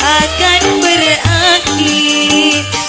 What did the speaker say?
akan berakhir.